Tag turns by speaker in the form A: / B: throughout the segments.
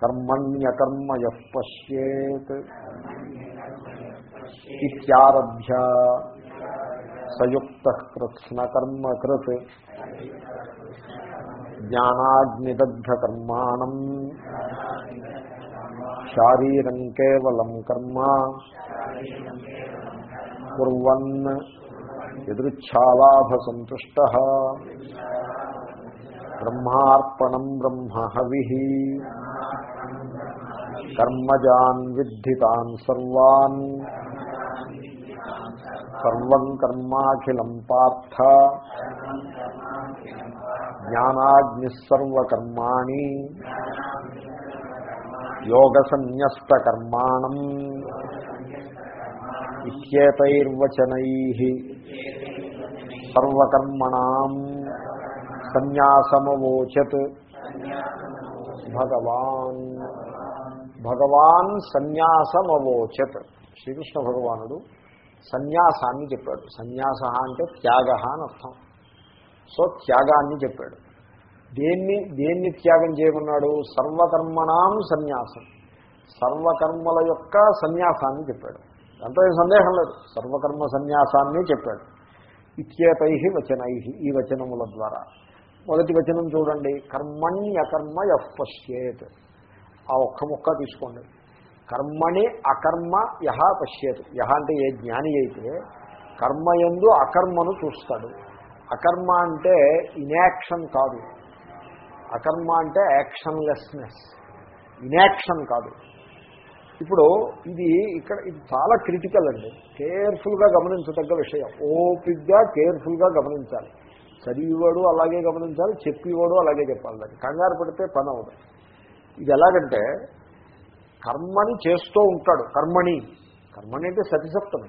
A: కర్మణ్యకర్మ పశ్యేత్ ఇత్యారభ్య సయుక్త కృత్స్నకర్మ కృత్ జ్ఞానాగ్నిదగ్ధకర్మాణం శారీరం కేవలం కర్మ కుర్వన్ ఎదృచ్ఛాలాభసంతుష్ట బ్రహ్మార్పణం బ్రహ్మ హవి కర్మజాన్ విద్ధితాన్ సర్వాన్. సర్వం కర్మాఖిలం పార్థ. జ్ఞానాగ్నిసర్వకర్మాణి యోగసన్యస్తకర్మాణం. ఇత్యేతైర్వచనై సర్వకర్మణం. సన్యాసమవోచత్. భగవాన్. భగవాన్ సన్యాసమవోచత్. శ్రీకృష్ణ భగవానుడు సన్యాసాన్ని చెప్పాడు. సన్యాస అంటే త్యాగ అని అర్థం. సో త్యాగాన్ని చెప్పాడు. దేన్ని దేన్ని త్యాగం చేయమన్నాడు? సర్వకర్మణాం సన్యాసం. సర్వకర్మల యొక్క సన్యాసాన్ని చెప్పాడు. దాంట్లో ఏం సందేహం లేదు. సర్వకర్మ సన్యాసాన్ని చెప్పాడు. ఇత్యేతై వచనై ఈ వచనముల ద్వారా. మొదటి వచనం చూడండి. కర్మణ్యకర్మ ఎఫ్ పశ్యేత్. ఆ ఒక్క ముక్క తీసుకోండి. కర్మణి అకర్మ యహ పశ్యేత్. యహ అంటే ఏ జ్ఞాని అయితే కర్మయందు అకర్మను చూస్తాడు. అకర్మ అంటే ఇన్యాక్షన్ కాదు. అకర్మ అంటే యాక్షన్లెస్నెస్. ఇన్యాక్షన్ కాదు. ఇప్పుడు ఇది ఇక్కడ ఇది చాలా క్రిటికల్ అండి. కేర్ఫుల్గా గమనించదగ్గ విషయం. ఓపిక్గా కేర్ఫుల్గా గమనించాలి. చదివేవాడు అలాగే గమనించాలి చెప్పేవాడు అలాగే చెప్పాలి. దాన్ని కంగారు పడితే పని అవుతుంది ఇది ఎలాగంటే కర్మని చేస్తూ ఉంటాడు. కర్మణి. కర్మణి అంటే సతిసప్తమి.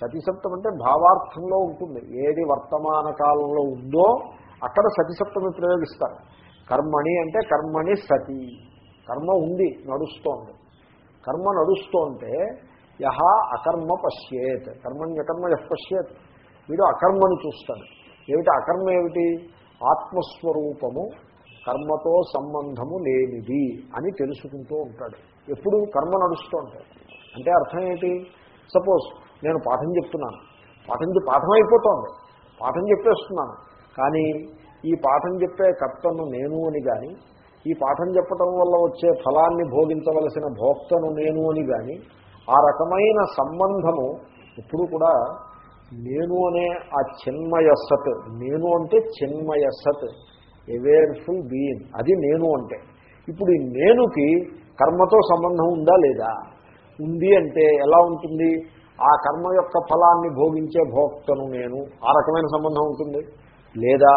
A: సతిసప్తం అంటే భావార్థంలో ఉంటుంది. ఏది వర్తమాన కాలంలో ఉందో అక్కడ సతిసప్తమి ప్రయోగిస్తారు. కర్మణి అంటే కర్మణి సతి. కర్మ ఉంది నడుస్తోంది. కర్మ నడుస్తోంటే యహ అకర్మ పశ్యేత్. కర్మణ్యకర్మ యహ్ పశ్యేత్. వీడు అకర్మను చూస్తాడు. ఏమిటి? అకర్మ ఏమిటి? ఆత్మస్వరూపము కర్మతో సంబంధము లేనిది అని తెలుసుకుంటూ ఉంటాడు. ఎప్పుడు కర్మ నడుస్తూ ఉంటాడు. అంటే అర్థం ఏంటి? సపోజ్ నేను పాఠం చెప్తున్నాను. పాఠం పాఠం అయిపోతుంది. పాఠం చెప్పేస్తున్నాను. కానీ ఈ పాఠం చెప్పే కర్తను నేను అని కానీ ఈ పాఠం చెప్పటం వల్ల వచ్చే ఫలాన్ని భోగించవలసిన భోక్తను నేను అని కానీ ఆ రకమైన సంబంధము ఎప్పుడు కూడా నేను అనే ఆ చిన్మయ సత్ నేను అంటే చిన్మయ సత్ అవేర్ఫుల్ బీయింగ్ అది నేను అంటే. ఇప్పుడు ఈ నేనుకి కర్మతో సంబంధం ఉందా లేదా? ఉంది అంటే ఎలా ఉంటుంది? ఆ కర్మ యొక్క ఫలాన్ని భోగించే భోక్తను నేను ఆ రకమైన సంబంధం ఉంటుంది? లేదా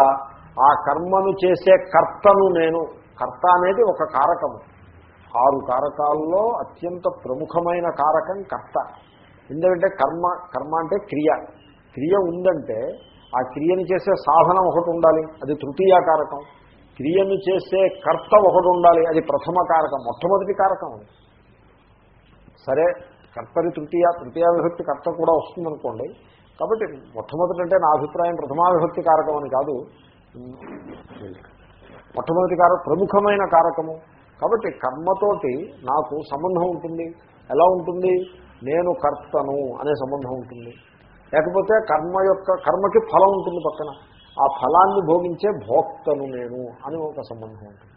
A: ఆ కర్మను చేసే కర్తను నేను కర్త అనేది ఒక కారకము ఆరు కారకాల్లో అత్యంత ప్రముఖమైన కారకం కర్త. ఎందుకంటే కర్మ కర్మ అంటే క్రియ. క్రియ ఉందంటే ఆ క్రియను చేసే సాధనం ఒకటి ఉండాలి అది తృతీయ కారకం. క్రియను చేసే కర్త ఒకటి ఉండాలి అది ప్రథమ కారకం మొట్టమొదటి కారకం అది. సరే కర్తది తృతీయ తృతీయ విభక్తి కర్త కూడా వస్తుందనుకోండి కాబట్టి మొట్టమొదటి అంటే నా అభిప్రాయం ప్రథమావిభక్తి కారకం అని కాదు. మొట్టమొదటి కారకం ప్రముఖమైన కారకము. కాబట్టి కర్మతోటి నాకు సంబంధం ఉంటుంది. ఎలా ఉంటుంది? నేను కర్తను అనే సంబంధం ఉంటుంది. లేకపోతే కర్మ యొక్క కర్మకి ఫలం ఉంటుంది పక్కన. ఆ ఫలాన్ని భోగించే భోక్తను నేను అని ఒక సంబంధం ఉంటుంది.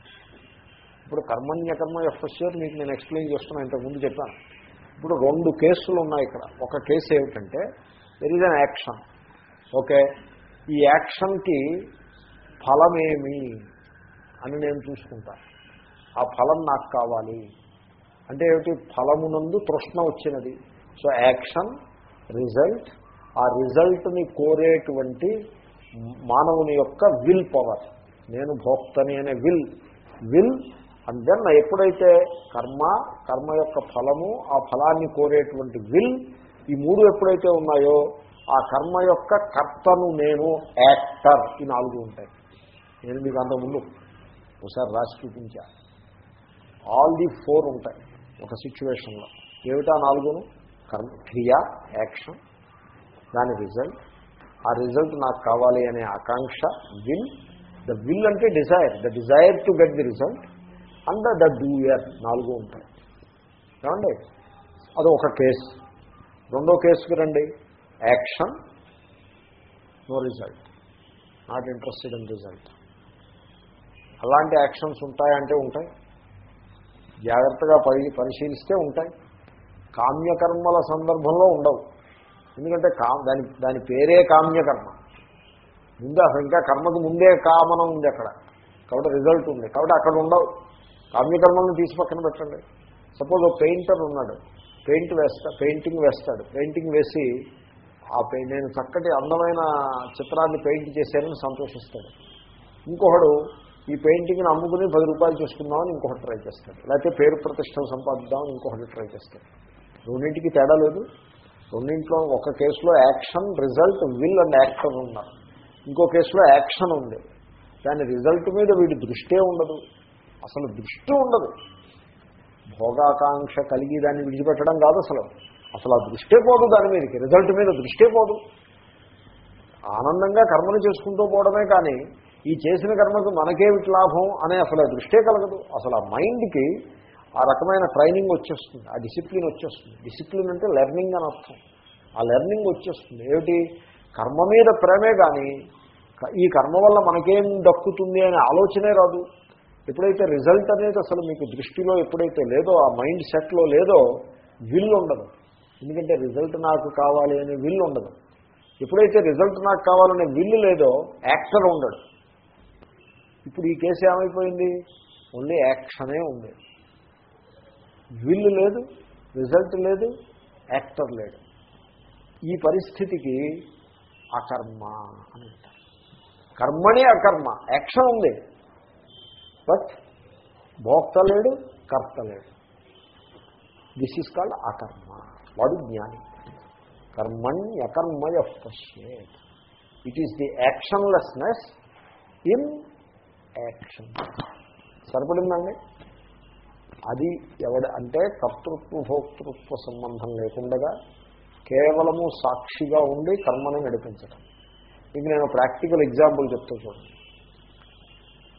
A: ఇప్పుడు కర్మణ్య కర్మ ఎఫ్ఎస్ఆర్ మీకు నేను ఎక్స్ప్లెయిన్ చేస్తున్నా ఇంతకుముందు చెప్పాను. ఇప్పుడు రెండు కేసులు ఉన్నాయి ఇక్కడ. ఒక కేసు ఏమిటంటే there is an action okay ఈ యాక్షన్కి ఫలమేమి అని నేను చూసుకుంటా. ఆ ఫలం నాకు కావాలి. అంటే ఏమిటి? ఫలమునందు తృష్ణ వచ్చినది. సో యాక్షన్ రిజల్ట్ ఆ రిజల్ట్ని కోరేటువంటి మానవుని యొక్క విల్ పవర్. నేను భోక్తని అనే విల్. విల్ అండ్ దెన్ ఎప్పుడైతే కర్మ కర్మ యొక్క ఫలము ఆ ఫలాన్ని కోరేటువంటి విల్ ఈ మూడు ఎప్పుడైతే ఉన్నాయో ఆ కర్మ యొక్క కర్తను నేను యాక్టర్ ఈ నాలుగు ఉంటాయి. నేను మీకు అంతకుముందు ఒకసారి రాసి చూపించా. ఆల్ ది ఫోర్ ఉంటాయి ఒక సిచ్యువేషన్లో. ఏమిటా నాలుగును? కర్మ క్రియ యాక్షన్. దాని రిజల్ట్ ఆ రిజల్ట్ నాకు కావాలి అనే ఆకాంక్ష విల్. ద విల్ అంటే desire the desire to get the result and the doer నాలుగు ఉంటాయి. ఏమండి? అది ఒక కేసు రెండో కేసుకి రండి. Action no result not interested in result అలాంటి యాక్షన్స్ ఉంటాయంటే ఉంటాయి. జాగ్రత్తగా పరి పరిశీలిస్తే ఉంటాయి. కామ్యకర్మల సందర్భంలో ఉండవు. ఎందుకంటే కా దాని దాని పేరే కామ్యకర్మ. ముందు అసలు ఇంకా కర్మకు ముందే కామనం ఉంది అక్కడ. కాబట్టి రిజల్ట్ ఉంది. కాబట్టి అక్కడ ఉండవు. కామ్యకర్మలను తీసి పక్కన పెట్టండి. సపోజ్ ఒక పెయింటర్ ఉన్నాడు. పెయింట్ వేస్తా పెయింటింగ్ వేస్తాడు. పెయింటింగ్ వేసి ఆ నేను చక్కటి అందమైన చిత్రాన్ని పెయింట్ చేశానని సంతోషిస్తాడు. ఇంకొకడు ఈ పెయింటింగ్ని అమ్ముకుని పది రూపాయలు చూసుకుందామని ఇంకొకటి ట్రై చేస్తాడు. లేకపోతే పేరు ప్రతిష్టం సంపాదిద్దామని ఇంకొకటి ట్రై చేస్తాడు. రెండింటికి తేడా లేదు. రెండింట్లో ఒక కేసులో action result will and action ఉన్నారు ఇంకో కేసులో యాక్షన్ ఉంది. దాని రిజల్ట్ మీద వీడి దృష్టే ఉండదు. అసలు దృష్టి ఉండదు. భోగాకాంక్ష కలిగి దాన్ని విడిచిపెట్టడం కాదు అసలు. అసలు ఆ దృష్టే పోదు దాని మీదకి. రిజల్ట్ మీద దృష్టే పోదు. ఆనందంగా కర్మను చేసుకుంటూ పోవడమే కానీ ఈ చేసిన కర్మకు మనకేమిటి లాభం అనే అసలు ఆ దృష్టే కలగదు. అసలు ఆ మైండ్కి ఆ రకమైన ట్రైనింగ్ వచ్చేస్తుంది ఆ డిసిప్లిన్ వచ్చేస్తుంది. డిసిప్లిన్ అంటే లెర్నింగ్ అని అర్థం. ఆ లెర్నింగ్ వచ్చేస్తుంది. ఏమిటి? కర్మ మీద ప్రేమే కానీ ఈ కర్మ వల్ల మనకేం దక్కుతుంది అనే ఆలోచనే రాదు. ఎప్పుడైతే రిజల్ట్ అనేది అసలు మీకు దృష్టిలో ఎప్పుడైతే లేదో ఆ మైండ్ సెట్లో లేదో విల్ ఉండదు. ఎందుకంటే రిజల్ట్ నాకు కావాలి అనే విల్ ఉండదు. ఎప్పుడైతే రిజల్ట్ నాకు కావాలనే విల్ లేదో యాక్టర్ ఉండడు ఇప్పుడు ఈ కేసు ఏమైపోయింది? ఓన్లీ యాక్షనే ఉంది. విల్ లేదు రిజల్ట్ లేదు యాక్టర్ లేడు. ఈ పరిస్థితికి అకర్మ అని అంటారు. కర్మని అకర్మ యాక్షన్ ఉంది. బట్ భోక్త లేడు కర్త లేడు. దిస్ ఈజ్ కాల్డ్ అకర్మ. వాడు జ్ఞాని. కర్మణి అకర్మయ పశ్యేత్ it is the actionlessness in action సరిపడిందండి అది ఎవడ అంటే కర్తృత్వ భోక్తృత్వ సంబంధం లేకుండా కేవలము సాక్షిగా ఉండి కర్మను నడిపించడం ఇది నేను ప్రాక్టికల్ ఎగ్జాంపుల్ చెప్తూ చూడండి.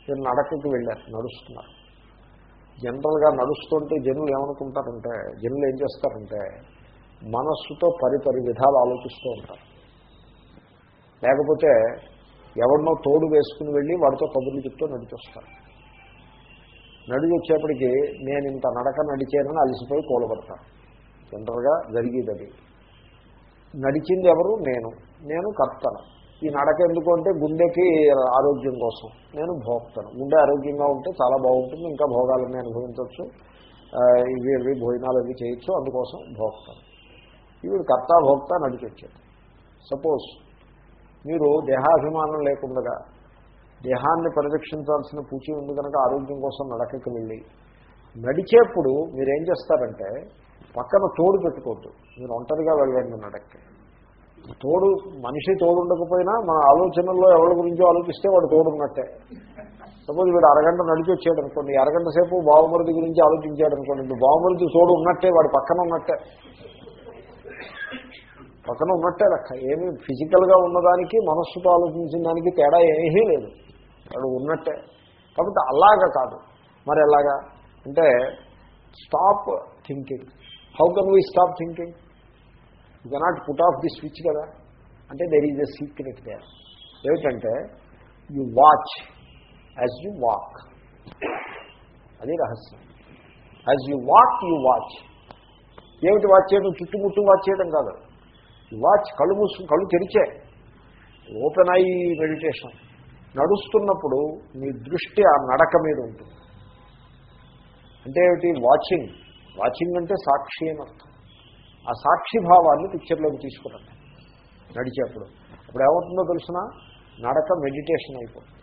A: నేను నడకకి వెళ్ళాను నడుస్తున్నారు. జనరల్గా నడుస్తుంటే జనులు ఏమనుకుంటారంటే జనులు ఏం చేస్తారంటే మనస్సుతో పరిపరి విధాలు ఆలోచిస్తూ ఉంటారు. లేకపోతే ఎవరినో తోడు వేసుకుని వెళ్ళి వాడితో కబుర్లు చెప్తూ నడిచొస్తారు. నడిచి వచ్చేప్పటికి నేను ఇంత నడక నడిచానని అలసిపోయి కూలబడతాను జనరల్గా జరిగేది నడిచింది ఎవరు? నేను. నేను కర్తను. ఈ నడక ఎందుకు అంటే గుండెకి ఆరోగ్యం కోసం. నేను భోక్తను. గుండె ఆరోగ్యంగా ఉంటే చాలా బాగుంటుంది. ఇంకా భోగాలన్నీ అనుభవించవచ్చు. ఇవి ఇవి భోజనాలు అవి చేయొచ్చు. అందుకోసం భోక్తను. ఇవి కర్త భోక్త నడిచొచ్చాడు సపోజ్ మీరు దేహాభిమానం లేకుండా దేహాన్ని పరిరక్షించాల్సిన పూచి ఉంది కనుక ఆరోగ్యం కోసం నడకకి వెళ్ళి. నడిచేప్పుడు మీరేం చేస్తారంటే పక్కన తోడు పెట్టుకోవద్దు. మీరు ఒంటరిగా వెళ్ళండి నడక్కి. తోడు మనిషి తోడు ఉండకపోయినా మన ఆలోచనల్లో ఎవరి గురించో ఆలోచిస్తే వాడు తోడు ఉన్నట్టే సపోజ్ వీడు అరగంట నడిచి వచ్చాడు అనుకోండి అరగంట సేపు బావమరిది గురించి ఆలోచించాడు అనుకోండి ఇప్పుడు తోడు ఉన్నట్టే వాడు పక్కన ఉన్నట్టే. పక్కన ఉన్నట్టే లెక్క. ఏమి ఫిజికల్గా ఉన్నదానికి మనస్సుతో ఆలోచించిన దానికి తేడా ఏమీ లేదు. వాడు ఉన్నట్టే. కాబట్టి అలాగా కాదు. మరి ఎలాగా? అంటే stop thinking how can we stop thinking you cannot put off the switch కదా. అంటే there is a secret they ఏమిటంటే you watch as you walk అది రహస్యం. As you walk you watch ఏమిటి వాచ్ చేయడం చుట్టుముట్టు వాచ్ చేయడం కాదు. వాచ్ కళ్ళు మూసు కళ్ళు తెరిచే. ఓపెన్ ఐ మెడిటేషన్ నడుస్తున్నప్పుడు మీ దృష్టి ఆ నడక మీద ఉంటుంది. అంటే ఏమిటి? వాచింగ్. వాచింగ్ అంటే సాక్షి అని అర్థం. ఆ సాక్షి భావాన్ని పిక్చర్లోకి తీసుకురండి. నడిచేప్పుడు. అప్పుడు ఏమవుతుందో తెలిసిన? నడక మెడిటేషన్ అయిపోతుంది.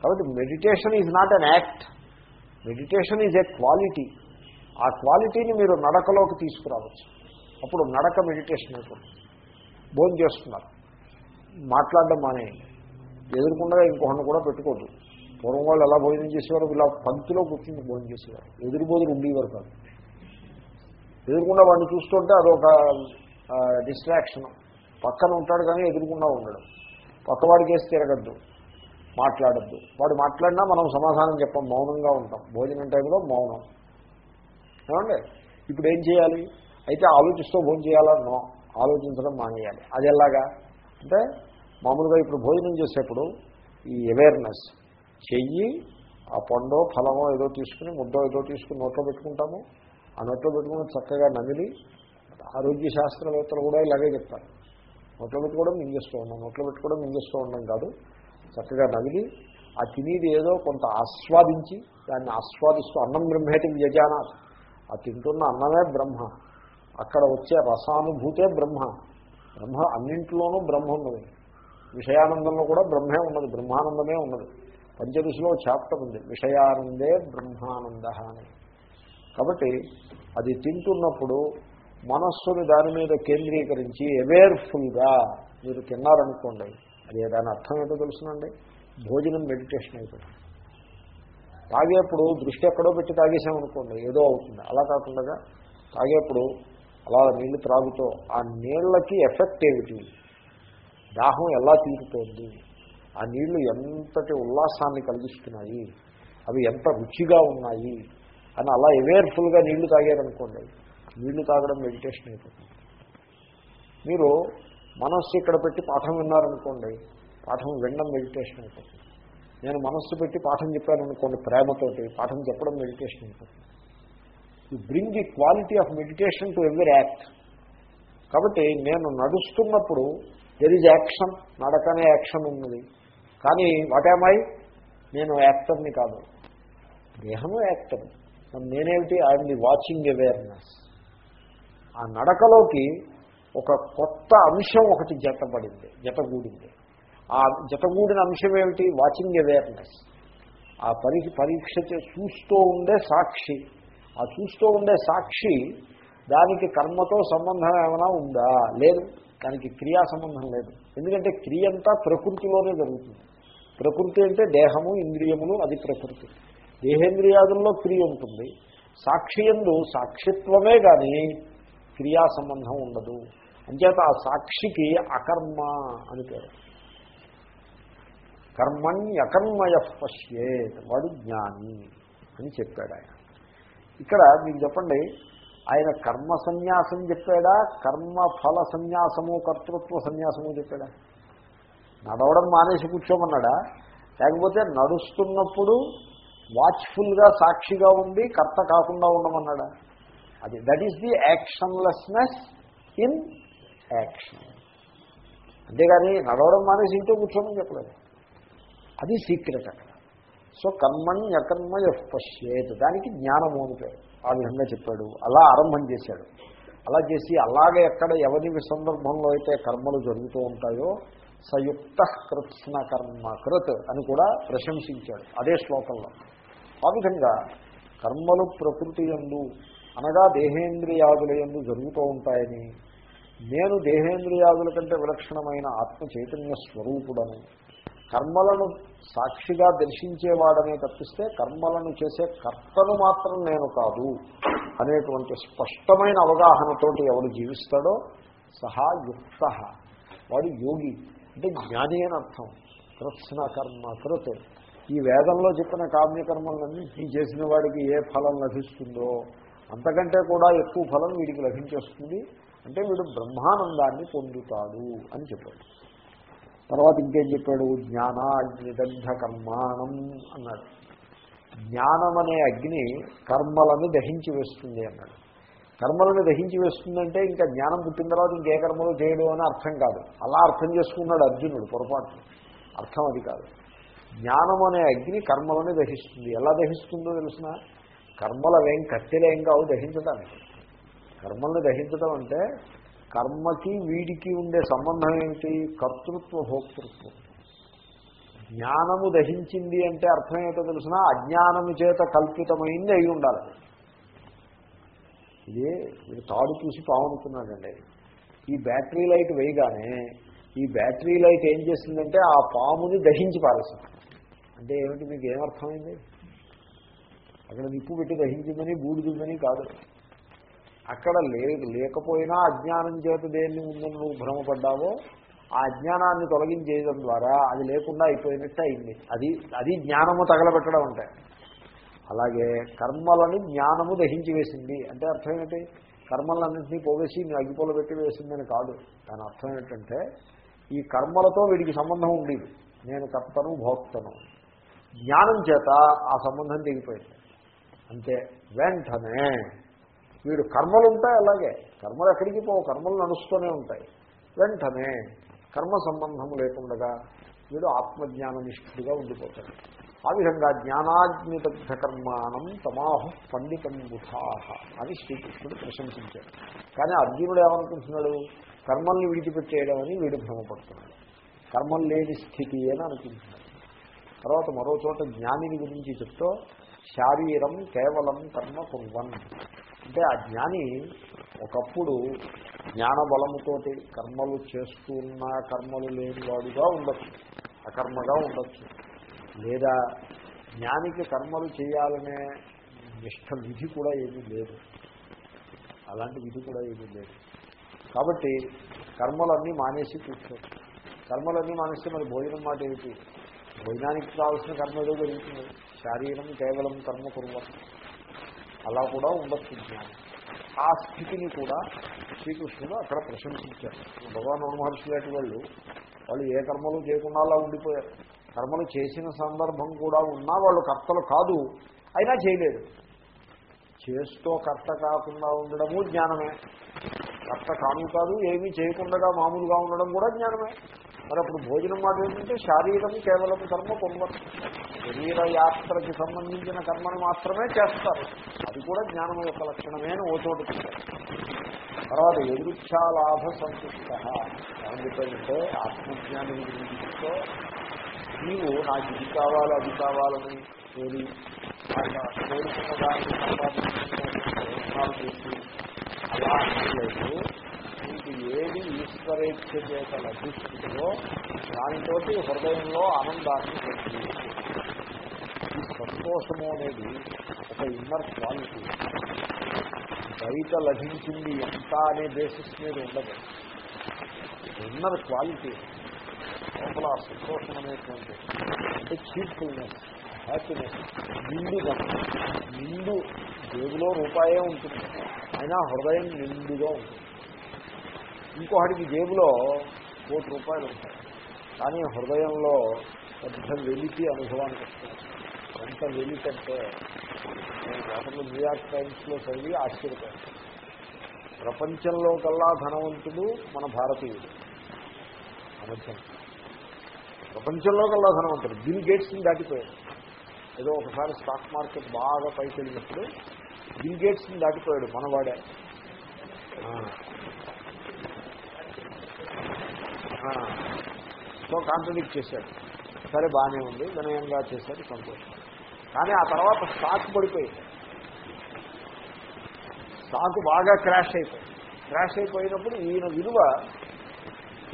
A: కాబట్టి meditation is not an act meditation is a quality ఆ క్వాలిటీని మీరు నడకలోకి తీసుకురావచ్చు. అప్పుడు నడక మెడిటేషన్ అయిపోతుంది. భోజనం చేస్తున్నారు మాట్లాడడం మానేయండి. ఎదురుకుండా ఇంకొకటి కూడా పెట్టుకోవద్దు పూర్వం వాళ్ళు ఎలా భోజనం చేసేవారు ఇలా పంక్తిలో కూర్చుని భోజనం చేసేవారు. ఎదురు బోధులు ఉండేవారు కాదు. ఎదురుకుండా వాడిని చూస్తుంటే అదొక డిస్ట్రాక్షన్ పక్కన ఉంటాడు కానీ ఎదురుకుండా ఉండడం. పక్కవాడికి వేసి తిరగద్దు. మాట్లాడద్దు. వాడు మాట్లాడినా మనం సమాధానం చెప్పం మౌనంగా ఉంటాం. భోజనం టైంలో మౌనం. ఏమండి? ఇప్పుడు ఏం చేయాలి? అయితే ఆలోచిస్తూ భోజనం చేయాలా? ఆలోచించడం మానేయాలి. అది ఎలాగా? అంటే మామూలుగా ఇప్పుడు భోజనం చేసేప్పుడు ఈ అవేర్నెస్ చెయ్యి ఆ పండో ఫలమో ఏదో తీసుకుని ముద్దో ఏదో తీసుకుని నోట్లో పెట్టుకుంటాము. ఆ నోట్లో పెట్టుకుని చక్కగా నమిలి ఆరోగ్య శాస్త్రవేత్తలు కూడా ఇలాగే చెప్తారు. నోట్లో పెట్టుకోవడం మింగేస్తూ ఉన్నాం నోట్లో పెట్టుకోవడం మింగేస్తూ ఉండడం కాదు. చక్కగా నమిలి ఆ తినేది ఏదో కొంత ఆస్వాదించి దాన్ని ఆస్వాదిస్తూ అన్నం బ్రహ్మేటి యజానా ఆ తింటున్న అన్నమే బ్రహ్మ. అక్కడ వచ్చే రసానుభూతే బ్రహ్మ. బ్రహ్మ అన్నింటిలోనూ బ్రహ్మ ఉన్నది. విషయానందంలో కూడా బ్రహ్మే ఉన్నది బ్రహ్మానందమే ఉన్నది. పంచదశలో చాప్టర్ ఉంది విషయానందే బ్రహ్మానంద అని. కాబట్టి అది తింటున్నప్పుడు మనస్సుని దాని మీద కేంద్రీకరించి అవేర్ఫుల్గా మీరు తిన్నారనుకోండి అది దాని అర్థం ఏంటో తెలుసునండి భోజనం మెడిటేషన్ అయిపోయింది. తాగేప్పుడు దృష్టి ఎక్కడో పెట్టి తాగేసామనుకోండి ఏదో అవుతుంది. అలా కాకుండా తాగేప్పుడు అలా నీళ్ళు త్రాగుతో ఆ నీళ్ళకి ఎఫెక్ట్ ఏమిటి? దాహం ఎలా తీరుతోంది? ఆ నీళ్ళు ఎంతటి ఉల్లాసాన్ని కలిగిస్తున్నాయి? అవి ఎంత రుచిగా ఉన్నాయి? అని అలా అవేర్ఫుల్గా నీళ్ళు తాగారనుకోండి నీళ్ళు తాగడం మెడిటేషన్ అయిపోతుంది. మీరు మనస్సు ఇక్కడ పెట్టి పాఠం విన్నారనుకోండి పాఠం వినడం మెడిటేషన్ అయిపోతుంది. నేను మనస్సు పెట్టి పాఠం చెప్పాననుకోండి ప్రేమతోటి పాఠం చెప్పడం మెడిటేషన్ అయిపోతుంది. You bring the quality of meditation to every act కాబట్టి నేను నడుస్తున్నప్పుడు దెర్ ఈజ్ యాక్షన్ నడకనే యాక్షన్ ఉన్నది. కానీ వాటేమై నేను యాక్టర్ని కాదు. దేహము actor నేనేమిటి? I am the watching awareness ఆ నడకలోకి ఒక కొత్త అంశం ఒకటి జతపడింది జతగూడింది. ఆ జతగూడిన అంశం ఏమిటి? వాచింగ్ అవేర్నెస్ ఆ పరి పరీక్ష చూస్తూ ఉండే సాక్షి. ఆ చూస్తూ ఉండే సాక్షి దానికి కర్మతో సంబంధం ఏమైనా ఉందా? లేదు. దానికి క్రియా సంబంధం లేదు. ఎందుకంటే క్రియ అంతా ప్రకృతిలోనే జరుగుతుంది. ప్రకృతి అంటే దేహము ఇంద్రియములు అది ప్రకృతి. దేహేంద్రియాదుల్లో క్రియ ఉంటుంది. సాక్షి ఎందు సాక్షిత్వమే కానీ క్రియా సంబంధం ఉండదు. అంచేత ఆ సాక్షికి అకర్మ అని పేరు. కర్మణ్యకర్మయ పశ్యేత్ వాడు జ్ఞాని అని చెప్పాడు ఆయన. ఇక్కడ మీకు చెప్పండి ఆయన కర్మ సన్యాసం చెప్పాడా? కర్మ ఫల సన్యాసము కర్తృత్వ సన్యాసము చెప్పాడా? నడవడం మానేసి కూర్చోమన్నాడా? లేకపోతే నడుస్తున్నప్పుడు వాచ్ఫుల్గా సాక్షిగా ఉండి కర్త కాకుండా ఉండమన్నాడా? అది that is the actionlessness in action అంతేగాని నడవడం మానేసి ఇంట్లో కూర్చోమని చెప్పలేదు. అది సీక్రెట్ అక్కడ. సో కర్మణ్యకర్మ ఎఫ్ పశ్చేత్ దానికి జ్ఞానము అని పేరు. ఆ విధంగా చెప్పాడు. అలా ఆరంభం చేశాడు. అలా చేసి అలాగే ఎక్కడ ఎవరి సందర్భంలో అయితే కర్మలు జరుగుతూ ఉంటాయో సయుక్త కృత్న కర్మ కృత్ అని కూడా ప్రశంసించాడు అదే శ్లోకంలో. ఆ విధంగా కర్మలు ప్రకృతి ఎందు అనగా దేహేంద్రియాదుల ఎందు జరుగుతూ ఉంటాయని నేను దేహేంద్రియాదుల కంటే విలక్షణమైన ఆత్మ చైతన్య స్వరూపుడను కర్మలను సాక్షిగా దర్శించేవాడనే తప్పిస్తే కర్మలను చేసే కర్తను మాత్రం నేను కాదు అనేటువంటి స్పష్టమైన అవగాహనతోటి ఎవరు జీవిస్తాడో సహా యుక్త వాడు యోగి. అంటే జ్ఞాని అని అర్థం. కృత్స్న కర్మ కృత్. ఈ వేదంలో చెప్పిన కామ్యకర్మలన్నీ చేసిన వాడికి ఏ ఫలం లభిస్తుందో అంతకంటే కూడా ఎక్కువ ఫలం వీడికి లభించేస్తుంది. అంటే వీడు బ్రహ్మానందాన్ని పొందుతాడు అని చెప్పాడు. తర్వాత ఇంకేం చెప్పాడు? జ్ఞానాగ్నిదగ్ధ కర్మాణం అన్నాడు. జ్ఞానం అనే అగ్ని కర్మలను దహించి వేస్తుంది అన్నాడు. కర్మలను దహించి వేస్తుందంటే ఇంకా జ్ఞానం పుట్టిన తర్వాత ఇంకే కర్మలు చేయడం అని అర్థం కాదు. అలా అర్థం చేసుకున్నాడు అర్జునుడు పొరపాటు అర్థం అది కాదు. జ్ఞానం అనే అగ్ని కర్మలను దహిస్తుంది. ఎలా దహిస్తుందో తెలిసిన? కర్మలవేం కట్టెలేం కావు దహించడానికి కర్మల్ని దహించడం అంటే కర్మకి వీడికి ఉండే సంబంధం ఏంటి? కర్తృత్వ భోక్తృత్వం. జ్ఞానము దహించింది అంటే అర్థం ఏంటో తెలిసిన? అజ్ఞానము చేత కల్పితమైంది అయి ఉండాలి. ఇది మీరు తాడు చూసి పావునుకున్నాడండి ఈ బ్యాటరీ లైట్ వేయగానే ఈ బ్యాటరీ లైట్ ఏం చేసిందంటే ఆ పాముని దహించి పారేసింది. అంటే ఏమిటి? మీకు ఏమర్థమైంది అక్కడ నిప్పు పెట్టి దహించిందని బూడిదిందని కాదు. అక్కడ లే లేకపోయినా అజ్ఞానం చేత దేన్ని ఉందని నువ్వు భ్రమపడ్డావో ఆ అజ్ఞానాన్ని తొలగించేయడం ద్వారా అది లేకుండా అయిపోయినట్టు అయింది. అది అది జ్ఞానము తగలబెట్టడం అంటే. అలాగే కర్మలను జ్ఞానము దహించి వేసింది. అంటే అర్థం ఏంటి? కర్మలన్నింటినీ పోవేసి నేను అగ్గిపోలు పెట్టి వేసిందని కాదు. దాని అర్థం ఏంటంటే ఈ కర్మలతో వీడికి సంబంధం ఉండేది. నేను కర్తను భోక్తను. జ్ఞానం చేత ఆ సంబంధం దిగిపోయింది అంతే. వెంటనే వీడు కర్మలు ఉంటాయి అలాగే. కర్మలు ఎక్కడికి పోవు కర్మలు నడుస్తూనే ఉంటాయి. వెంటనే కర్మ సంబంధం లేకుండా వీడు ఆత్మజ్ఞాన నిష్ఠుడిగా ఉండిపోతాడు. ఆ విధంగా జ్ఞానాగ్నిబద్ధ కర్మాణం తమాహు పండితం బుధాహ అని శ్రీకృష్ణుడు ప్రశంసించాడు. కానీ అర్జునుడు ఏమనుకుంటున్నాడు? కర్మల్ని విడిచిపెట్టేయడం అని వీడు భ్రమపడుతున్నాడు. కర్మం లేని స్థితి అని అనుకుంటున్నాడు. తర్వాత మరో చోట జ్ఞానిని గురించి చెప్తూ శారీరం కేవలం కర్మ కుర్వన్. అంటే ఆ జ్ఞాని ఒకప్పుడు జ్ఞాన బలముతోటి కర్మలు చేస్తున్న కర్మలు లేనివాడుగా ఉండొచ్చు. అకర్మగా ఉండొచ్చు. లేదా జ్ఞానికి కర్మలు చేయాలనే నిష్ట విధి కూడా ఏమీ లేదు. అలాంటి విధి కూడా ఏమీ లేదు. కాబట్టి కర్మలన్నీ మానేసి కూర్చోవచ్చు కర్మలన్నీ మానేస్తే మరి భోజనం మాట ఏమిటి? భోజనానికి కావాల్సిన కర్మ ఏదో జరుగుతుంది. శారీరం కేవలం కర్మ కురవచ్చు అలా కూడా ఉండొచ్చు. జ్ఞానం ఆ స్థితిని కూడా శ్రీకృష్ణుడు అక్కడ ప్రశంసించారు భగవాన్ మహర్షి లాంటి వాళ్ళు వాళ్ళు ఏ కర్మలు చేయకుండా అలా ఉండిపోయారు. కర్మలు చేసిన సందర్భం కూడా ఉన్నా వాళ్ళు కర్తలు కాదు అయినా చేయలేదు. చేస్తూ కర్త కాకుండా ఉండడము జ్ఞానమే. కర్త కాను కాదు ఏమీ చేయకుండా మామూలుగా ఉండడం కూడా జ్ఞానమే. మరి అప్పుడు భోజనం మాట ఏంటంటే శారీరం కేవలం కర్మ కొంత శరీర యాత్రకి సంబంధించిన కర్మను మాత్రమే చేస్తారు. అది కూడా జ్ఞానం యొక్క లక్షణమే అని ఓ చోటు తర్వాత ఎదురుచ్ఛాలాభ సంతుష్ట. ఏమని చెప్పాడంటే ఆత్మజ్ఞానం గురించి నీవు నాకు ఇది కావాలి అది కావాలని కోరి కోరుకున్న దాన్ని సంపాదించుకున్న అలా లేదు నీకు ఏది ఈశ్వరేచ్ఛ చేత లభిస్తుందో దానితో హృదయంలో ఆనందాన్ని పెట్టి ఈ సంతోషము అనేది ఒక ఇన్నర్ క్వాలిటీ. బయట లభించింది ఎంత అనే బేసిస్ మీద ఉండదు. Inner quality. లోపల ఆ సంతోషం అనేటువంటి అంటే చీర్ఫుల్నెస్ హ్యాపీనెస్ నిండుగా నిండు జేబులో రూపాయే ఉంటుంది. అయినా హృదయం నిండుగా ఉంటుంది. ఇంకొకటికి జేబులో కోటి రూపాయలు ఉంటాయి. కానీ హృదయంలో పెద్ద వెలికి అనుభవానికి వస్తుంది. ఎంత వెలికంటే నేను గతంలో న్యూయార్క్ టైమ్స్లో చదివి ఆశ్చర్యపోయాను. ప్రపంచంలో కల్లా ధనవంతుడు మన భారతీయుడు. ప్రపంచం. ప్రపంచంలో కల్లా ధనవంతుడు. బిల్ గేట్స్ని దాటిపోయాడు. ఏదో ఒకసారి స్టాక్ మార్కెట్ బాగా పైకి వెళ్ళినప్పుడు బిల్ గేట్స్ని దాటిపోయాడు మనవాడే. సో కాంట్రడిక్ట్ చేశాడు. సరే బాగానే ఉంది. వినయంగా చేశాడు సంతోషం. కానీ ఆ తర్వాత స్టాక్ పడిపోయింది. స్టాక్ బాగా క్రాష్ అయిపోయింది. క్రాష్ అయిపోయినప్పుడు ఈయన విలువ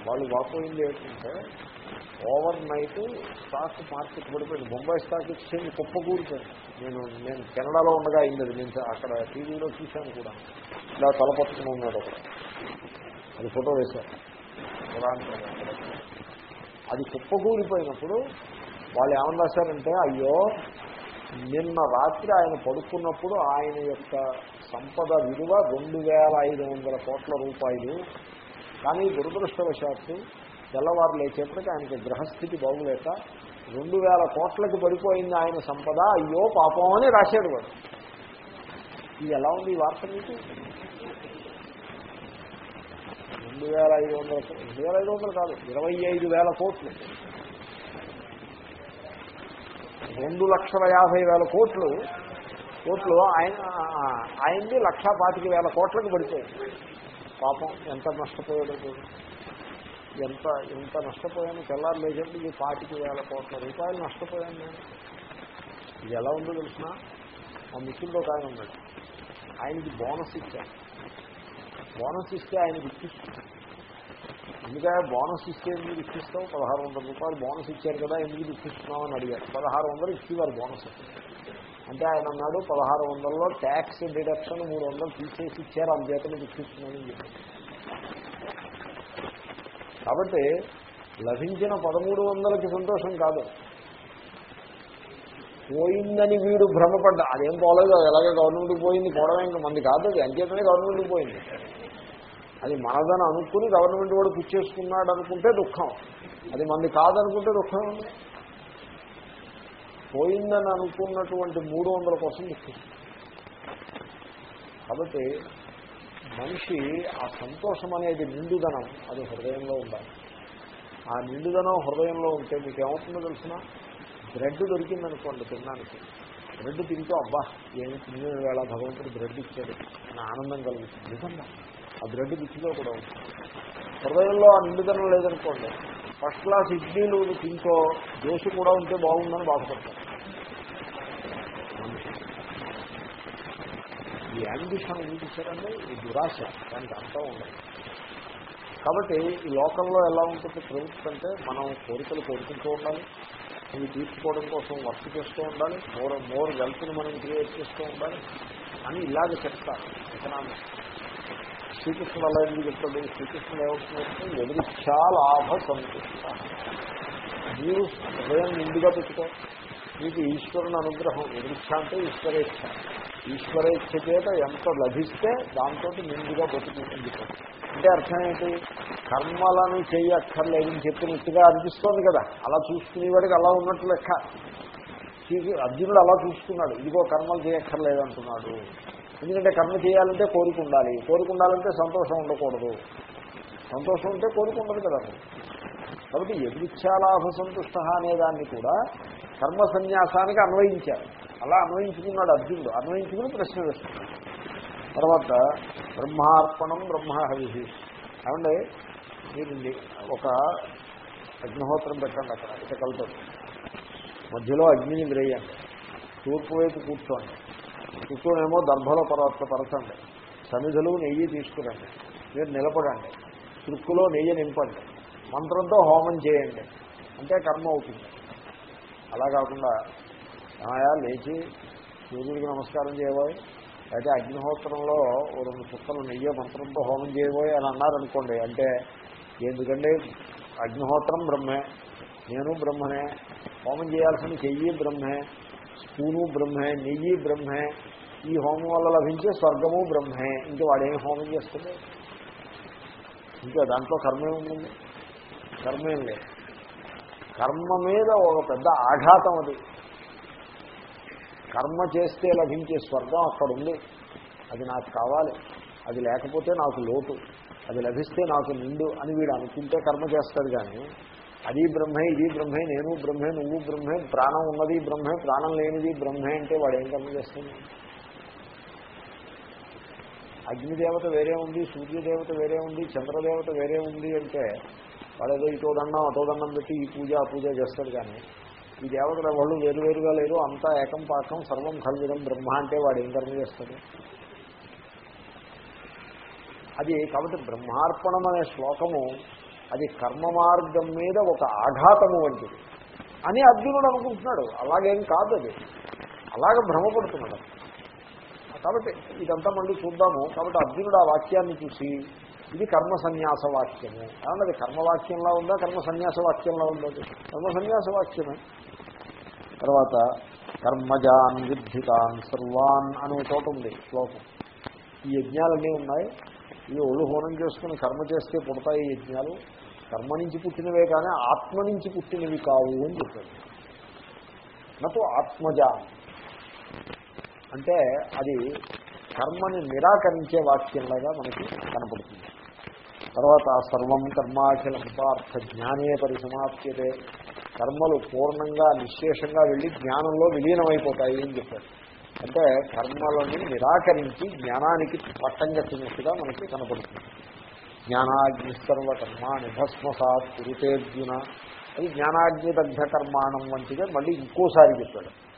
A: వాళ్ళు వాపోయింది ఏంటంటే ఓవర్ నైట్ స్టాక్ మార్కెట్ పడిపోయింది. బొంబాయి స్టాక్ ఎక్స్చేంజ్ కుప్పకూరిపోయింది. నేను నేను కెనడాలో ఉండగా అయింది నేను అక్కడ టీవీలో చూశాను కూడా. ఇలా తలపట్టుకుని ఉన్నాడు అక్కడ. అది ఫోటో వేశారు. అది కుప్పకూలిపోయినప్పుడు వాళ్ళు ఏమన్నా రాశారంటే అయ్యో నిన్న రాత్రి ఆయన పడుకున్నప్పుడు ఆయన యొక్క సంపద విలువ రెండు వేల ఐదు వందల కోట్ల రూపాయలు. కానీ దురదృష్టవశాత్తు తెల్లవారు లేచేపటికి ఆయనకి గ్రహస్థితి బాగులేక రెండు వేల కోట్లకి పడిపోయింది ఆయన సంపద. అయ్యో పాపం అని రాశాడు వాడు ఇది ఎలా ఉంది ఈ వార్త మీకు? రెండు వేల ఐదు వందల రెండు వేల ఐదు వందలు కాదు ఇరవై ఐదు వేల కోట్లు. రెండు లక్షల యాభై వేల కోట్లు కోట్లు ఆయన ఆయన్ని లక్షా పాతిక వేల కోట్లకు పడిపోయింది పాపం ఎంత నష్టపోయాడో ఎంత ఎంత నష్టపోయాను తెల్లారు లేదంటే ఈ పాతిక వేల కోట్ల రూపాయలు నష్టపోయాను నేను. ఇది ఎలా ఉందో తెలిసిన? ఆ మిషన్లో ఒక ఆయన ఉన్నాడు. ఆయనకి బోనస్ ఇచ్చాను బోనస్ ఇస్తే ఆయనకి ఇప్పిస్తుంది ఎందుకంటే బోనస్ ఇస్తే ఎందుకు ఇప్పిస్తావు పదహారు వందల రూపాయలు బోనస్ ఇచ్చారు కదా ఎందుకు ఇప్పిస్తున్నావు అని అడిగారు. పదహారు వందలు ఇచ్చేవారు బోనస్. అంటే ఆయన అన్నాడు పదహారు వందల్లో ట్యాక్స్ డిడక్షన్ మూడు వందలు తీసేసి ఇచ్చారు అందుచేత మీకు ఇప్పిస్తున్నానని కాబట్టి లభించిన పదమూడు వందలకి సంతోషం కాదు. పోయిందని వీడు భ్రమపడ్డా. అదేం పోలేదు ఎలాగే గవర్నమెంట్కి పోయింది పోవడం ఇంకా మంది కాదు అది అంచేతనే గవర్నమెంట్కి పోయింది. అది మనదని అనుకుని గవర్నమెంట్ కూడా పుచ్చేసుకున్నాడు అనుకుంటే దుఃఖం. అది మంది కాదనుకుంటే దుఃఖం. ఉంది పోయిందని అనుకున్నటువంటి మూడు వందల కోసం దుఃఖం. కాబట్టి మనిషి ఆ సంతోషం అనేది నిండుదనం అది హృదయంలో ఉండాలి. ఆ నిండుదనం హృదయంలో ఉంటే మీకు ఏమవుతుందో బ్రెడ్ దొరికిందనుకోండి తినడానికి. బ్రెడ్ తింటూ అబ్బా ఏమి తిన్న వేళ భగవంతుడు బ్రెడ్ ఇచ్చాడు. అని ఆనందం కలుగుతుంది. నిజంగా. ఆ బ్రెడ్ రుచిలో కూడా ఉంటుంది. హృదయంలో ఆ నిండుదనం లేదనుకోండి ఫస్ట్ క్లాస్ ఇడ్లీలు తింటూ దోశ కూడా ఉంటే బాగుందని బాధపడతారు ఈ అంబిషన్ ఏం చేశారంటే ఈ దురాశ దానికి అర్థం ఉండదు. కాబట్టి ఈ లోకంలో ఎలా ఉంటుంది ప్రవృత్తి అంటే మనం కోరికలు కోరుకుంటూ ఉండాలి. ఇవి తీర్చుకోవడం కోసం వర్క్ చేస్తూ ఉండాలి. మోర్ మోర్ వెల్త్ని మనం క్రియేట్ చేస్తూ ఉండాలి అని ఇలాగ చెప్తారు ఎకనామిక్స్ శ్రీకృష్ణుడు అలా ఎందుకు చెప్తాడు? శ్రీకృష్ణుడు ఏమవుతుందంటే ఎదురిచ్చా లాభ సంతుష్ట మీరు హృదయం నిండుగా పెట్టుకో. మీకు ఈశ్వరుని అనుగ్రహం ఎదురిచ్చ అంటే ఈశ్వరేచ్ఛ. ఈశ్వరేచ్ఛ చేత ఎంత లభిస్తే దాంతో నిండుగా బతుకుంటుంది అంటే అర్థం ఏంటి? కర్మలను చేయక్కర్లేదని చెప్పినట్టుగా అనిపిస్తోంది కదా. అలా చూసుకునేవాడికి అలా ఉన్నట్టు లెక్క. అర్జునుడు అలా చూసుకున్నాడు. ఇదిగో కర్మలు చేయక్కర్లేదు అంటున్నాడు ఎందుకంటే కర్మ చేయాలంటే కోరిక ఉండాలి. కోరిక ఉండాలంటే సంతోషం ఉండకూడదు. సంతోషం ఉంటే కోరిక ఉండదు కదా. కాబట్టి ఎదురిచ్చాలాభ సంతుష్ట అనేదాన్ని కూడా కర్మ సన్యాసానికి అన్వయించారు. అలా అన్వయించుకున్నాడు అర్జునుడు. అన్వయించుకుని ప్రశ్న వేస్తున్నాడు. తర్వాత బ్రహ్మార్పణం బ్రహ్మహవి. ఏమండి? మీరు ఒక అగ్నిహోత్రం పెట్టండి అక్కడ. ఇటకలతో మధ్యలో అగ్నిని విరేయండి. తూర్పు వైపు కూర్చోండి. కూర్చోనేమో దర్భలో పర్వత పరచండి. సన్నిధులు నెయ్యి తీసుకురండి. మీరు నిలబడండి. తృక్కులో నెయ్యి నింపండి. మంత్రంతో హోమం చేయండి. అంటే కర్మ అవుతుంది. అలా కాకుండా ఆయా లేచి సూర్యుడికి నమస్కారం చేయబోయి. అయితే అగ్నిహోత్రంలో ఓ రెండు చుక్కలు నెయ్యి మంత్రంతో హోమం చేయబోయ్ అని అన్నారనుకోండి. అంటే ఎందుకంటే అగ్నిహోత్రం బ్రహ్మే. నేను బ్రహ్మనే. హోమం చేయాల్సిన చెయ్యి బ్రహ్మే. స్పూను బ్రహ్మే. నెయ్యి బ్రహ్మే. ఈ హోమం వల్ల లభించే స్వర్గము బ్రహ్మే. ఇంకా వాడేం హోమం చేస్తుంది? ఇంకా దాంట్లో కర్మే ఉంటుంది కర్మేం లేదు. కర్మ మీద ఒక పెద్ద ఆఘాతం అది కర్మ చేస్తే లభించే స్వర్గం అక్కడ ఉంది అది నాకు కావాలి. అది లేకపోతే నాకు లోటు. అది లభిస్తే నాకు నిండు అని వీడు అనుకుంటే కర్మ చేస్తాడు కానీ అది బ్రహ్మే ఇది బ్రహ్మే నేను బ్రహ్మే నువ్వు బ్రహ్మే ప్రాణం ఉన్నది బ్రహ్మే ప్రాణం లేనిది బ్రహ్మే అంటే వాడు ఏం కర్మ చేస్తుంది అగ్నిదేవత వేరే ఉంది సూర్యదేవత వేరే ఉంది చంద్రదేవత వేరే ఉంది అంటే వాడు ఏదో ఇటో దండం అటో దండం పెట్టి ఈ పూజ ఆ పూజ చేస్తాడు కానీ ఈ దేవతల వాళ్ళు వేరువేరుగా లేరు అంతా ఏకం పాకం సర్వం కల్విదం బ్రహ్మ అంటే వాడు ఏం కర్మ చేస్తాడు. అది కాబట్టి బ్రహ్మార్పణం అనే శ్లోకము అది కర్మ మార్గం మీద ఒక ఆఘాతము వంటిది అని అర్జునుడు అనుకుంటున్నాడు. అలాగేం కాదు అది. అలాగ భ్రమపడుతున్నాడు. కాబట్టి ఇదంతా మళ్ళీ చూద్దాము. కాబట్టి అర్జునుడు ఆ వాక్యాన్ని చూసి ఇది కర్మ సన్యాస వాక్యము. కర్మ కర్మవాక్యంలా ఉందా? కర్మ సన్యాస వాక్యంలా ఉందా? కర్మ సన్యాస వాక్యమే. తర్వాత కర్మజాన్ విద్ధితాన్ సర్వాన్ అనే చోట ఉంది శ్లోకం. ఈ యజ్ఞాలన్నీ ఉన్నాయి. ఇవి ఒళ్ళు హోనం చేసుకుని కర్మ చేస్తే పుడతాయి ఈ యజ్ఞాలు. కర్మ నుంచి పుట్టినవే కానీ ఆత్మ నుంచి పుట్టినవి కావు అని చెప్పాడు నటు ఆత్మజాన్. అంటే అది కర్మని నిరాకరించే వాక్యంలాగా మనకి కనపడుతుంది. తర్వాత సర్వం కర్మాచలం పార్థ జ్ఞానే పరిసమాప్యతే. కర్మలు పూర్ణంగా నిశ్శేషంగా వెళ్ళి జ్ఞానంలో విలీనమైపోతాయి అని చెప్పారు. అంటే కర్మలని నిరాకరించి జ్ఞానానికి పట్టం కట్టినట్టుగా మనకి కనపడుతుంది. జ్ఞానాగ్ని సర్వకర్మాణి భస్మసాత్ కురుతేర్జున అది జ్ఞానాగ్ని దగ్ధ కర్మాణం వంటిదే మళ్ళీ ఇంకోసారి చెప్పాడు.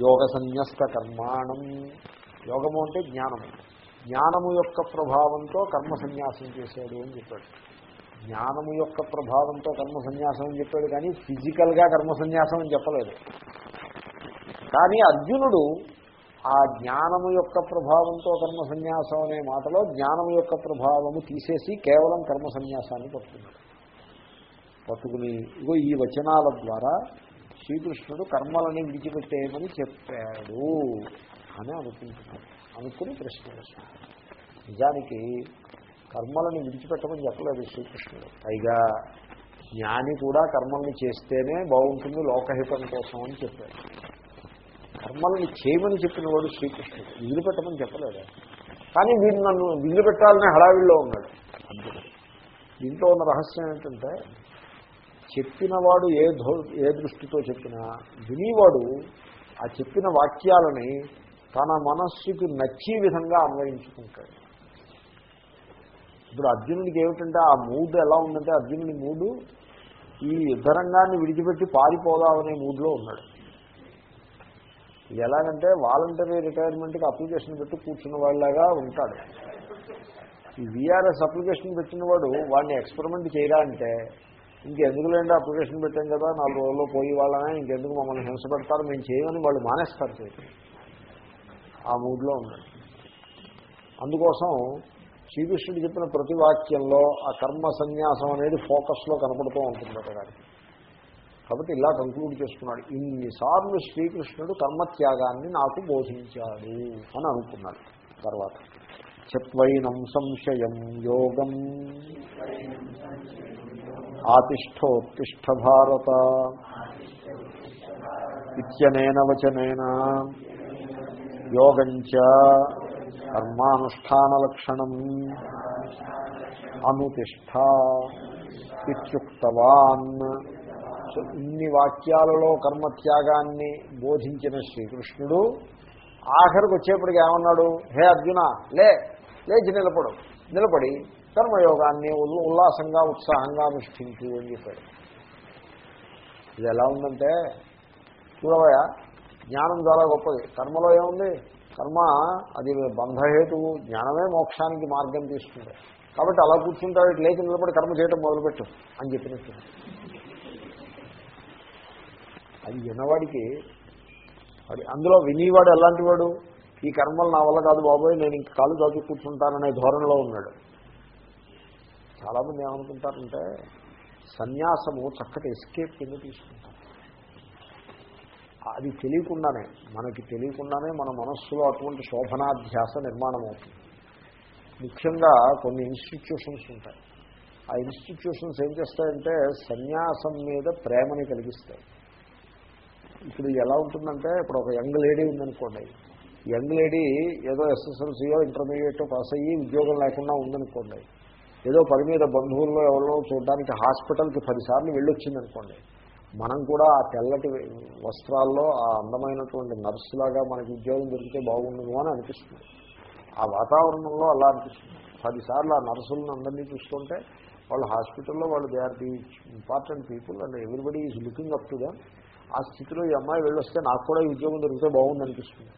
A: యోగ సన్యస్త కర్మాణం. యోగము అంటే జ్ఞానము. జ్ఞానము యొక్క ప్రభావంతో కర్మ సన్యాసం చేశాడు అని చెప్పాడు. జ్ఞానము యొక్క ప్రభావంతో కర్మ సన్యాసం అని చెప్పాడు కానీ ఫిజికల్గా కర్మ సన్యాసం అని చెప్పలేదు. కానీ అర్జునుడు ఆ జ్ఞానము యొక్క ప్రభావంతో కర్మ సన్యాసం అనే మాటలో జ్ఞానము యొక్క ప్రభావము తీసేసి కేవలం కర్మ సన్యాసాన్ని పట్టుకున్నాడు. పట్టుకుని ఇగో ఈ వచనాల ద్వారా శ్రీకృష్ణుడు కర్మలని విడిచిపెట్టేయమని చెప్పాడు అని అనుకుంటున్నాడు. అనుకుని ప్రశ్న నిజానికి కర్మలను విడిచిపెట్టమని చెప్పలేదు శ్రీకృష్ణుడు. పైగా జ్ఞాని కూడా కర్మల్ని చేస్తేనే బాగుంటుంది లోకహితం కోసం అని చెప్పాడు. కర్మల్ని చేయమని చెప్పిన వాడు శ్రీకృష్ణుడు. విదిలిపెట్టమని చెప్పలేదు కానీ వీడు నన్ను విదిలిపెట్టాలనే హడావిడిలో ఉన్నాడు. అర్జునుడు దీంట్లో ఉన్న రహస్యం ఏంటంటే చెప్పినవాడు ఏ ఏ దృష్టితో చెప్పినా వినివాడు ఆ చెప్పిన వాక్యాలని తన మనస్సుకి నచ్చే విధంగా అన్వయించుకుంటాడు. ఇప్పుడు అర్జునుడికి ఏమిటంటే ఆ మూడ్ ఎలా ఉందంటే అర్జునుడి మూడు ఈ యుద్ధరంగాన్ని విడిచిపెట్టి పారిపోదామనే మూడ్లో ఉన్నాడు. ఇది ఎలాగంటే వాలంటరీ రిటైర్మెంట్కి అప్లికేషన్ పెట్టి కూర్చున్న వాళ్ళలాగా ఉంటాడు. ఈ వీఆర్ఎస్ అప్లికేషన్ పెట్టిన వాడు వాడిని ఎక్స్పెరిమెంట్ చేయరా అంటే ఇంకెందుకులేండి అప్లికేషన్ పెట్టాం కదా నాలుగు రోజుల్లో పోయి వాళ్ళనే ఇంకెందుకు మమ్మల్ని హింస పెడతారు మేము చేయమని వాళ్ళు మానేస్తారు చేయటం ఆ మూడ్లో ఉన్నాడు. అందుకోసం శ్రీకృష్ణుడు చెప్పిన ప్రతి వాక్యంలో ఆ కర్మ సన్యాసం అనేది ఫోకస్లో కనపడుతూ ఉంటుంది అతగాడికి కాబట్టి ఇలా కంక్లూడ్ చేసుకున్నాడు. ఇన్నిసార్లు శ్రీకృష్ణుడు కర్మత్యాగాన్ని నాకు బోధించాడు అని అనుకున్నాడు. తర్వాత చత్వైనం సంశయం యోగం ఆతిష్టోత్తిష్ట భారత ఇత్యనేన వచనేన యోగంచ కర్మానుష్ఠానలక్షణం అనుతిష్ట ఇత్యుక్తవాన్. సో ఇన్ని వాక్యాలలో కర్మత్యాగాన్ని బోధించిన శ్రీకృష్ణుడు ఆఖరికి వచ్చేప్పటికి ఏమన్నాడు? హే అర్జున లే లేచి నిలబడు. నిలబడి కర్మయోగాన్ని ఉల్లాసంగా ఉత్సాహంగా అనుష్ఠించు అని చెప్పాడు. ఇది ఎలా ఉందంటే చూడవయ జ్ఞానం చాలా గొప్పది. కర్మలో ఏముంది? కర్మ అది బంధహేతువు జ్ఞానమే మోక్షానికి మార్గం తీసుకుంది కాబట్టి అలా కూర్చుంటాడు ఇటు లేచి నిలబడి కర్మ చేయడం మొదలుపెట్టు అని చెప్పినట్టు. అది విన్నవాడికి అది అందులో వినేవాడు ఎలాంటి వాడు? ఈ కర్మలు నా వల్ల కాదు బాబోయ్ నేను ఇంక కాలు దాచి కూర్చుంటాననే ధోరణిలో ఉన్నాడు. చాలామంది ఏమనుకుంటారంటే సన్యాసము చక్కటి ఎస్కేప్ కింద తీసుకుంటారు. అది తెలియకుండానే మనకి తెలియకుండానే మన మనస్సులో అటువంటి శోభనాధ్యాస నిర్మాణం అవుతుంది. ముఖ్యంగా కొన్ని ఇన్స్టిట్యూషన్స్ ఉంటాయి. ఆ ఇన్స్టిట్యూషన్స్ ఏం చేస్తాయంటే సన్యాసం మీద ప్రేమని కలిగిస్తాయి. ఇప్పుడు ఎలా ఉంటుందంటే ఇప్పుడు ఒక యంగ్ లేడీ ఉందనుకోండి. యంగ్ లేడీ ఏదో ఎస్ఎస్ఎల్సీయో ఇంటర్మీడియట్ పాస్ అయ్యి ఉద్యోగం లేకుండా ఉందనుకోండి. ఏదో పని మీద బంధువుల్లో ఎవరో చూడడానికి హాస్పిటల్కి పదిసార్లు వెళ్ళొచ్చిందనుకోండి. మనం కూడా ఆ తెల్లటి వస్త్రాల్లో ఆ అందమైనటువంటి నర్సులాగా మనకి ఉద్యోగం దొరికితే బాగుండును అని అనిపిస్తుంది. ఆ వాతావరణంలో అలా అనిపిస్తుంది. పదిసార్లు ఆ నర్సులను అందరినీ చూస్తుంటే వాళ్ళు హాస్పిటల్లో వాళ్ళు they are the important people and everybody is looking up to them. ఆ స్థితిలో ఈ అమ్మాయి వెళ్ళొస్తే నాకు కూడా ఉద్యోగం దొరికితే బాగుంది అనిపిస్తుంది.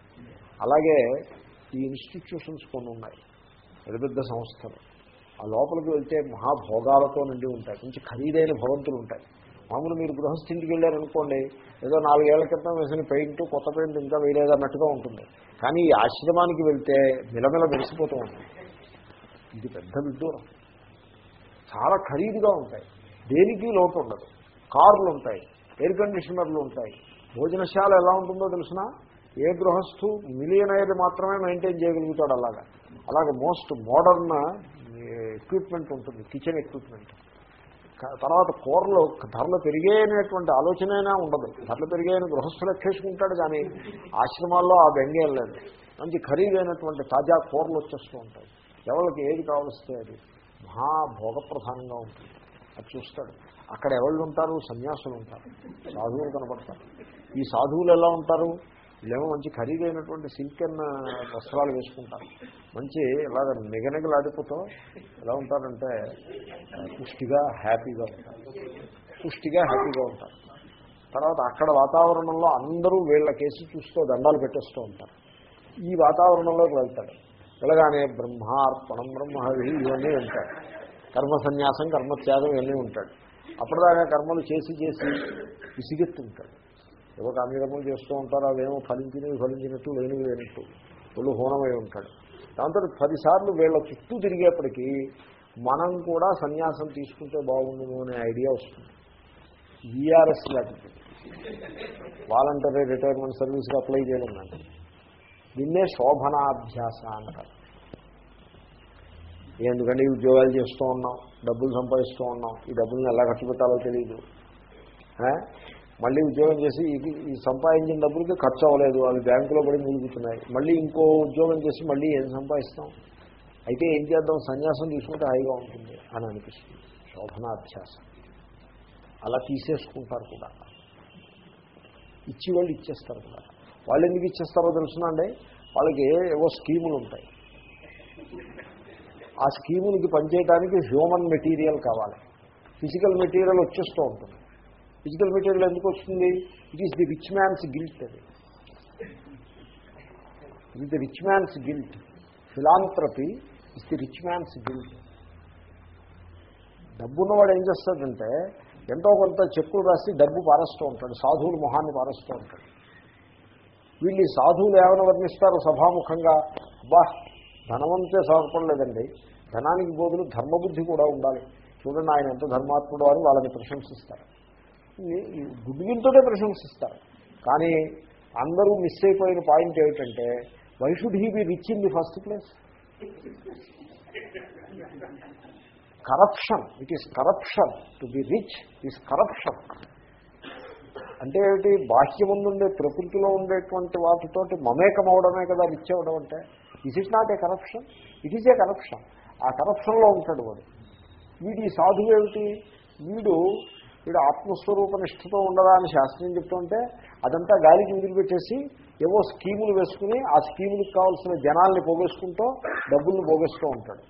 A: అలాగే ఈ ఇన్స్టిట్యూషన్స్ కొన్ని ఉన్నాయి. పెద్ద పెద్ద సంస్థలు. ఆ లోపలికి వెళ్తే మహాభోగాలతో నిండి ఉంటాయి. కొంచెం ఖరీదైన భవంతులు ఉంటాయి. మామూలు మీరు గృహస్థింటికి వెళ్ళారనుకోండి ఏదో నాలుగేళ్ళ క్రితం వేసిన పెయింట్ కొత్త పెయింట్ ఇంకా వేయలేదన్నట్టుగా ఉంటుంది. కానీ ఈ ఆశ్రమానికి వెళ్తే మిలమిల మెరిసిపోతూ ఉంటుంది. ఇది పెద్ద విడ్డూరం. చాలా ఖరీదుగా ఉంటాయి. దేనికి లోటు ఉండదు. కార్లు ఉంటాయి ఎయిర్ కండిషనర్లు ఉంటాయి. భోజనశాల ఎలా ఉంటుందో తెలిసిన? ఏ గృహస్థు మిలియనైర్ మాత్రమే మెయింటైన్ చేయగలుగుతాడు అలాగా. అలాగే మోస్ట్ మోడర్న్ ఎక్విప్మెంట్ ఉంటుంది కిచెన్ ఎక్విప్మెంట్ తర్వాత కూరలు ధరలు పెరిగేనేటువంటి ఆలోచనైనా ఉండదు. ధరలు పెరిగాయని గృహస్థులు ఎక్కేసుకుంటాడు కానీ ఆశ్రమాల్లో ఆ బెంగేం లేదు. మంచి ఖరీదైనటువంటి తాజా కూరలు వచ్చేస్తూ ఉంటాయి. ఎవరికి ఏది కావలిస్తే అది మహాభోగప్రధానంగా ఉంటుంది. అది చూస్తాడు. అక్కడ ఎవళ్ళు ఉంటారు? సన్యాసులు ఉంటారు. సాధువులు కనపడతారు. ఈ సాధువులు ఎలా ఉంటారు? వీళ్ళేమో మంచి ఖరీదైనటువంటి సిల్క్ అన్న వస్త్రాలు వేసుకుంటారు. మంచి ఇలాగ నిగనిగలాడిపోతూ ఎలా ఉంటారంటే పుష్టిగా హ్యాపీగా ఉంటారు. పుష్టిగా హ్యాపీగా ఉంటారు. తర్వాత అక్కడ వాతావరణంలో అందరూ వీళ్ళ కేసు చూస్తూ దండాలు పెట్టేస్తూ ఉంటారు. ఈ వాతావరణంలోకి వెళ్తాడు వెళ్ళగానే బ్రహ్మార్పణం బ్రహ్మహరి ఇవన్నీ ఉంటాయి. కర్మ సన్యాసం కర్మత్యాగం ఇవన్నీ ఉంటాడు అప్పటిదాకా కర్మలు చేసి చేసి విసిగెత్తుంటాడు ఏవో కామ్యకర్మలు చేస్తూ ఉంటారు అవేమో ఫలించినవి ఫలించినట్టు లేనివి లేనట్టు. ఒళ్ళు హోనమై ఉంటాడు. దాంతో పదిసార్లు వీళ్ళ చుట్టూ తిరిగేప్పటికీ మనం కూడా సన్యాసం తీసుకుంటే బాగుండును అనే ఐడియా వస్తుంది. విఆర్ఎస్ లాంటిది. వాలంటరీ రిటైర్మెంట్ సర్వీస్కి అప్లై చేయడం లాంటిది దీన్నే శోభనాభ్యాస అంటారు. ఎందుకంటే ఉద్యోగాలు చేస్తూ ఉన్నాం డబ్బులు సంపాదిస్తూ ఉన్నాం. ఈ డబ్బుల్ని ఎలా ఖర్చు పెట్టాలో తెలియదు మళ్ళీ ఉద్యోగం చేసి ఇది ఈ సంపాదించిన డబ్బులకి ఖర్చు అవ్వలేదు అవి బ్యాంకులో పడి మిగులుతున్నాయి మళ్ళీ ఇంకో ఉద్యోగం చేసి మళ్ళీ ఏం సంపాదిస్తాం? అయితే ఏం చేద్దాం? సన్యాసం తీసుకుంటే హాయిగా ఉంటుంది అని అనిపిస్తుంది. శోభనాధ్యాసం అలా తీసేసుకుంటారు కూడా. ఇచ్చి వాళ్ళు ఇచ్చేస్తారు కూడా. వాళ్ళు ఎందుకు ఇచ్చేస్తారో తెలుసునండి వాళ్ళకి ఏవో స్కీములు ఉంటాయి. ఆ స్కీములకి పనిచేయడానికి హ్యూమన్ మెటీరియల్ కావాలి. ఫిజికల్ మెటీరియల్ వచ్చేస్తూ ఉంటుంది. ఫిజికల్ మెటీరియల్ ఎందుకు వస్తుంది? It is the rich man's guilt అది ఇది the rich man's guilt philanthropy is the rich man's guilt డబ్బున్నవాడు ఏం చేస్తాడంటే ఎంతో కొంత చెక్కులు రాసి డబ్బు పారేస్తూ ఉంటాడు. సాధువులు మొహాన్ని పారేస్తూ ఉంటాడు వీళ్ళు ఈ సాధువులు ఏమైనా వర్ణిస్తారు సభాముఖంగా? అబ్బా ధనవంతే సహపడలేదండి ధనానికి బదులు ధర్మబుద్ధి కూడా ఉండాలి. చూడండి ఆయన ఎంత ధర్మాత్ముడు అని వాళ్ళని ప్రశంసిస్తారు. గుడ్విన్తోనే ప్రశంసిస్తారు. కానీ అందరూ మిస్ అయిపోయిన పాయింట్ ఏమిటంటే why should he be rich in the first place corruption it is corruption to be rich is corruption అంటే ఏమిటి? బాహ్యముందుండే ప్రకృతిలో ఉండేటువంటి వాటితోటి మమేకం అవడమే కదా రిచ్ అవ్వడం అంటే. Is it not a corruption it is a corruption ఆ కరప్షన్లో ఉంటాడు వాడు. వీడి సాధువు ఏమిటి? వీడు వీడు ఆత్మస్వరూప నిష్ఠతో ఉండదా అని శాస్త్రం చెప్తుంటే అదంతా గాలికి వదిలిపెట్టేసి ఏవో స్కీములు వేసుకుని ఆ స్కీములకు కావాల్సిన జనాల్ని పోగేసుకుంటూ డబ్బుల్ని పోగేస్తూ ఉంటాడు.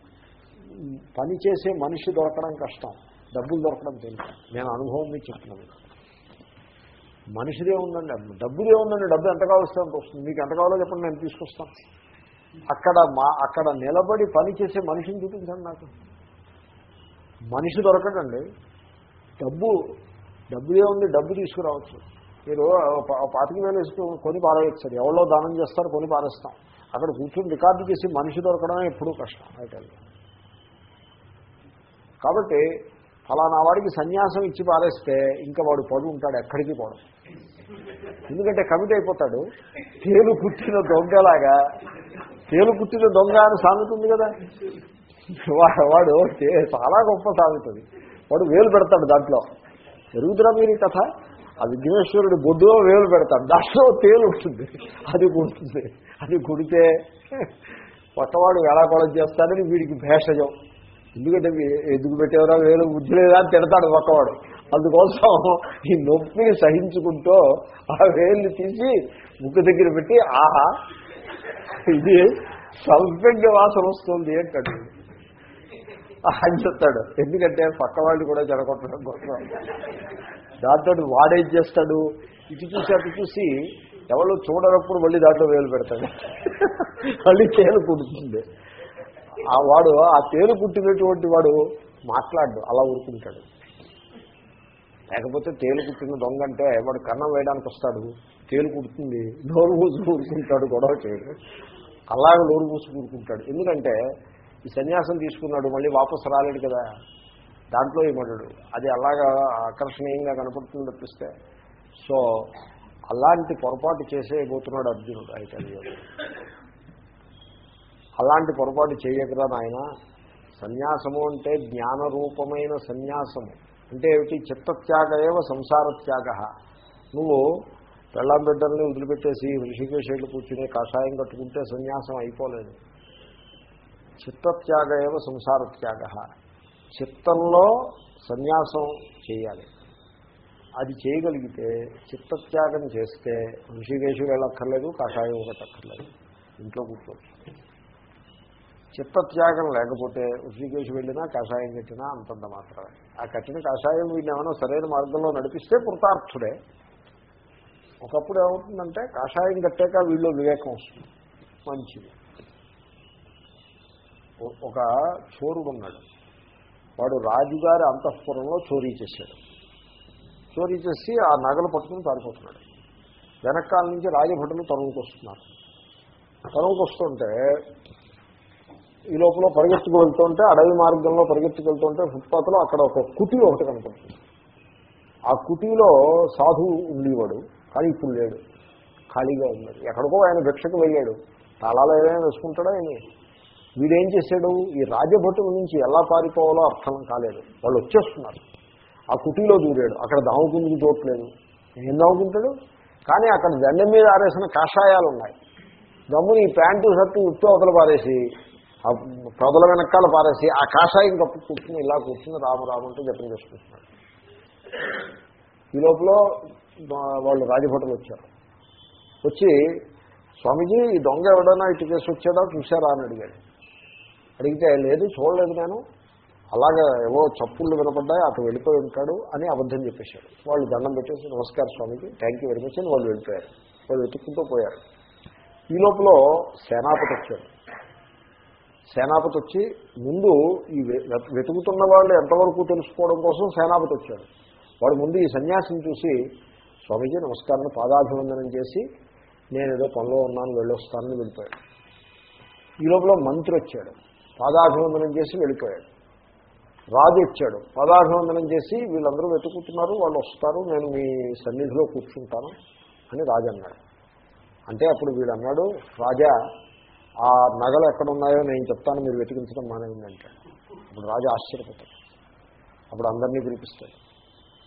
A: పని చేసే మనిషి దొరకడం కష్టం. డబ్బులు దొరకడం తెలుసు. నేను అనుభవం మీకు చెప్తున్నాను. మనిషిదే ఉందండి. డబ్బుదే ఉందండి. డబ్బు ఎంత కావాల్సి అంత వస్తుంది. మీకు ఎంత కావాలో చెప్పండి నేను తీసుకొస్తాను. అక్కడ మా అక్కడ నిలబడి పని చేసే మనిషిని చూపించండి నాకు. మనిషి దొరకడండి. డబ్బు డబ్బుదే ఉంది డబ్బు తీసుకురావచ్చు. మీరు పాతిక వేలు వేసుకు కొని పారేయచ్చు ఎవరో దానం చేస్తారు కొని పారేస్తాం. అక్కడ కూర్చొని రికార్డు చేసి మనిషి దొరకడమే ఎప్పుడూ కష్టం అయితే కాబట్టి ఫలానా వాడికి సన్యాసం ఇచ్చి పారేస్తే ఇంకా వాడు పడు ఉంటాడు ఎక్కడికి పోవడం ఎందుకంటే కమిట్ అయిపోతాడు. తేలు పుట్టిన దొంగలాగా తేలు పుట్టిన దొంగ అని సామెత ఉంది కదా. వాడు చాలా గొప్ప సాగుతుంది వాడు వేలు పెడతాడు దాంట్లో. పెరుగుతురా మీరు ఈ కథ? ఆ విఘ్నేశ్వరుడు బొడ్డులో వేలు పెడతాడు. దాంట్లో తేలు ఉంటుంది. అది కుడుతుంది. అది కుడితే పక్కవాడు వేళాకోళం చేస్తాడని వీడికి భేషజం. ఎందుకంటే ఎదుగు ఎందుకు పెట్టేవరా వేలు? బుద్ధి లేదా అని తిడతాడు పక్కవాడు. అందుకోసం ఈ నొప్పిని సహించుకుంటూ ఆ వేలుని తీసి ముక్కు దగ్గర పెట్టి ఆహా ఇది సౌగంధ్య వాసన వస్తుంది అంటాడు. అని చెప్తాడు. ఎందుకంటే పక్క వాళ్ళు కూడా జరగొట్టడం కోసం దాంతో వాడేం చేస్తాడు? ఇటు చూసి అటు చూసి ఎవరు చూడనప్పుడు మళ్ళీ దాంట్లో వేలు పెడతాడు. మళ్ళీ తేలు కుడుతుంది. ఆ వాడు ఆ తేలు కుట్టినటువంటి వాడు మాట్లాడు అలా ఊరుకుంటాడు. లేకపోతే తేలు కుట్టిన దొంగ అంటే వాడు కన్నం వేయడానికి వస్తాడు. తేలు కుడుతుంది నోరు పూసి ఊరుకుంటాడు గొడవ చేయడు. అలాగే నోరు పూసి ఊరుకుంటాడు. ఎందుకంటే ఈ సన్యాసం తీసుకున్నాడు మళ్ళీ వాపసు రాలేడు కదా. దాంట్లో ఏమన్నాడు అది అలాగా ఆకర్షణీయంగా కనపడుతుంది తప్పిస్తే. సో అలాంటి పొరపాటు చేసేయబోతున్నాడు అర్జునుడు అయితే అలాంటి పొరపాటు చేయకరా నాయన. సన్యాసము అంటే జ్ఞానరూపమైన సన్యాసము. అంటే ఏమిటి? చిత్తత్యాగ ఏవ సంసార త్యాగ నువ్వు పెళ్ళం బిడ్డల్ని వదిలిపెట్టేసి ఋషికేశులు కూర్చునే కషాయం కట్టుకుంటే సన్యాసం అయిపోలేదు. చిత్తత్యాగ ఏవ సంసార త్యాగ చిత్తంలో సన్యాసం చేయాలి. అది చేయగలిగితే చిత్తత్యాగం చేస్తే ఋషికేశు వెళ్ళక్కర్లేదు కషాయం ఒకటక్కర్లేదు ఇంట్లో కూర్చోవచ్చు. చిత్తత్యాగం లేకపోతే ఋషికేశు వెళ్ళినా కషాయం కట్టినా అంతంత మాత్రమే. ఆ కట్టిన కషాయం వీడిని ఏమైనా సరైన మార్గంలో నడిపిస్తే కృతార్థుడే. ఒకప్పుడు ఏమవుతుందంటే కషాయం కట్టాక వీళ్ళు వివేకం వస్తుంది. మంచిది. ఒక చోరుడు ఉన్నాడు. వాడు రాజుగారి అంతఃపురంలో చోరీ చేశాడు. చోరీ చేసి ఆ నగలు పట్టుకుని పారిపోతున్నాడు. వెనకాల నుంచి రాజభటులు తరువుకు వస్తున్నారు. తరువుకు వస్తుంటే ఈ లోపల పరిగెత్తుకు వెళ్తుంటే అడవి మార్గంలో పరిగెత్తుకు వెళ్తుంటే ఫుట్పాత్లో అక్కడ ఒక కుటి ఒకటి కనపడుతుంది. ఆ కుటీలో సాధువు ఉండేవాడు కానీ ఇప్పుడు లేడు. ఖాళీగా ఉన్నాడు. ఎక్కడికో ఆయన భిక్షకు వెళ్ళాడు. తాళాలు ఏదైనా వేసుకుంటాడా ఆయన వీడేం చేశాడు? ఈ రాజభటుల నుంచి ఎలా పారిపోవాలో అర్థం కాలేదు. వాళ్ళు వచ్చేస్తున్నారు. ఆ కుటీలో దూరాడు. అక్కడ దాముకుందుకు చోట్లేదు ఏం దాముకుంటాడు కానీ అక్కడ దండం మీద ఆరేసిన కాషాయాలు ఉన్నాయి దమ్ముని ఈ ప్యాంటు షర్టు ఉత్తు అవతల పారేసి ఆ ప్రజల వెనకాల పారేసి ఆ కాషాయం కప్పు కూర్చుని ఇలా కూర్చుని రాము రాము అంటే జపం చేసుకుంటున్నాడు. ఈ లోపల వాళ్ళు రాజభటులు వచ్చారు. వచ్చి స్వామీజీ ఈ దొంగ ఎవడైనా ఇటు కేసు వచ్చాడా? చూశారా? అని అడిగాడు. అడిగితే లేదు చూడలేదు నేను. అలాగే ఏవో చప్పుళ్ళు వినపడ్డాయి అటు వెళ్ళిపోయి ఉంటాడు అని అబద్ధం చెప్పేశాడు. వాళ్ళు దండం పెట్టేసి నమస్కారం స్వామికి థ్యాంక్ యూ వెరీ మచ్ అని వాళ్ళు వెళ్ళిపోయారు. వాళ్ళు వెతుక్కుంటూ పోయారు. ఈ లోపల సేనాపతి వచ్చాడు. సేనాపతి వచ్చి ముందు ఈ వె- వెతుకుతున్న వాళ్ళు ఎంతవరకు తెలుసుకోవడం కోసం సేనాపతి వచ్చాడు. వాడు ముందు ఈ సన్యాసిని చూసి స్వామీజీ నమస్కారం పాదాభివందనం చేసి నేను ఏదో పనిలో ఉన్నాను వెళ్ళొస్తానని వెళ్ళిపోయాడు. ఈ లోపల మంత్రి వచ్చాడు. పాదాభివందనం చేసి వెళ్ళిపోయాడు. రాజు వచ్చాడు. పాదాభివందనం చేసి వీళ్ళందరూ వెతుకుతున్నారు వాళ్ళు వస్తారు నేను మీ సన్నిధిలో కూర్చుంటాను అని రాజు అన్నాడు. అంటే అప్పుడు వీడు అన్నాడు రాజా ఆ నగలు ఎక్కడ ఉన్నాయో నేను చెప్తాను మీరు వెతికించడం మానేయండి అంటాడు. అప్పుడు రాజు ఆశ్చర్యపోతాడు. అప్పుడు అందరినీ పిలిపిస్తాడు.